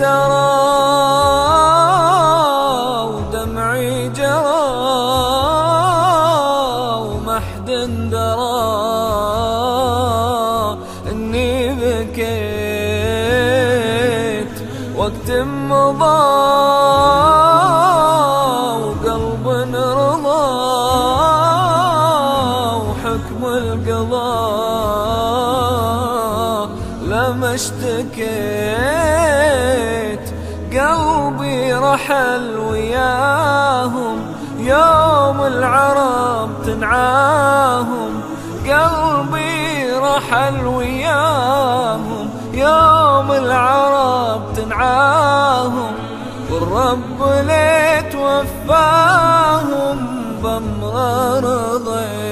سرى ودمعي جرى وما حد درى إني بكيت وقت مضى وقلب رضى وحكم القضاء لما اشتكيت. رحل وياهم يوم العرب تنعاهم قلبي رحل وياهم يوم العرب تنعاهم والرب ليت وفاهم رضيت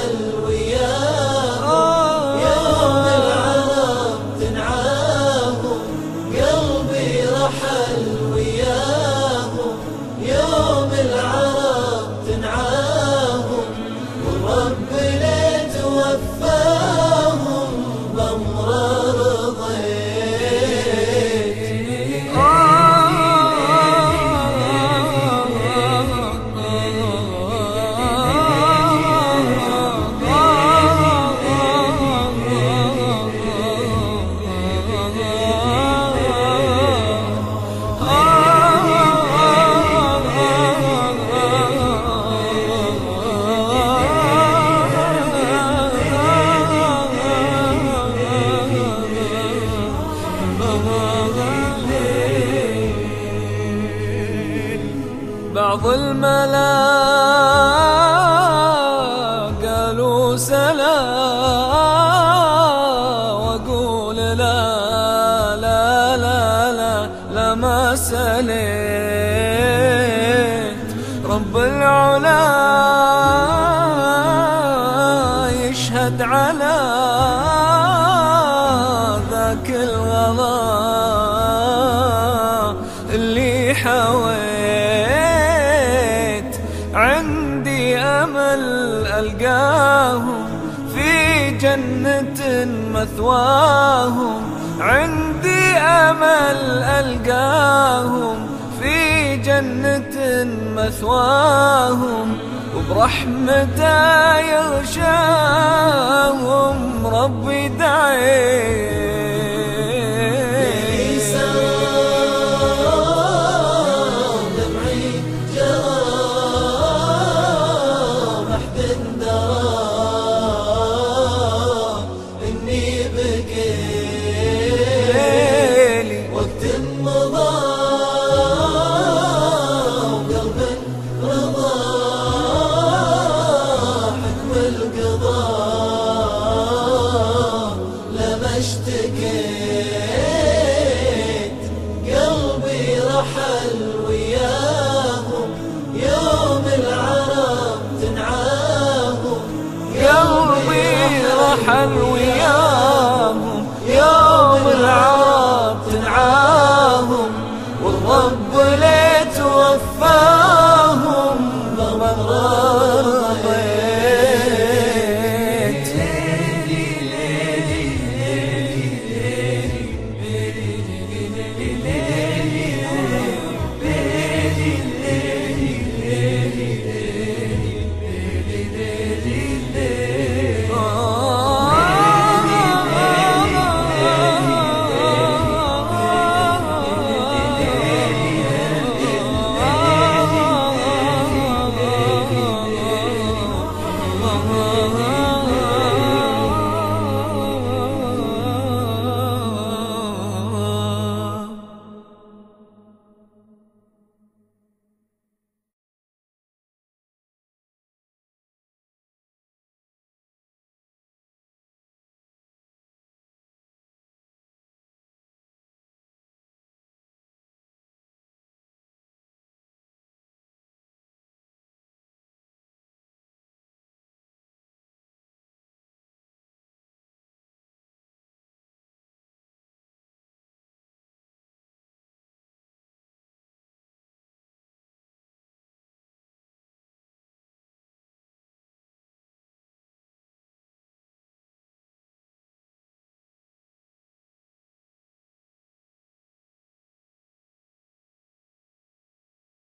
رحل Oh. سليت رب العلا يشهد على ذاك الغلا اللي حويت. عندي أمل ألقاهم في جنة مثواهم. عندي أمل ألقاهم في جنة مثواهم وبرحمته يغشاهم. ربي دعيت حلوة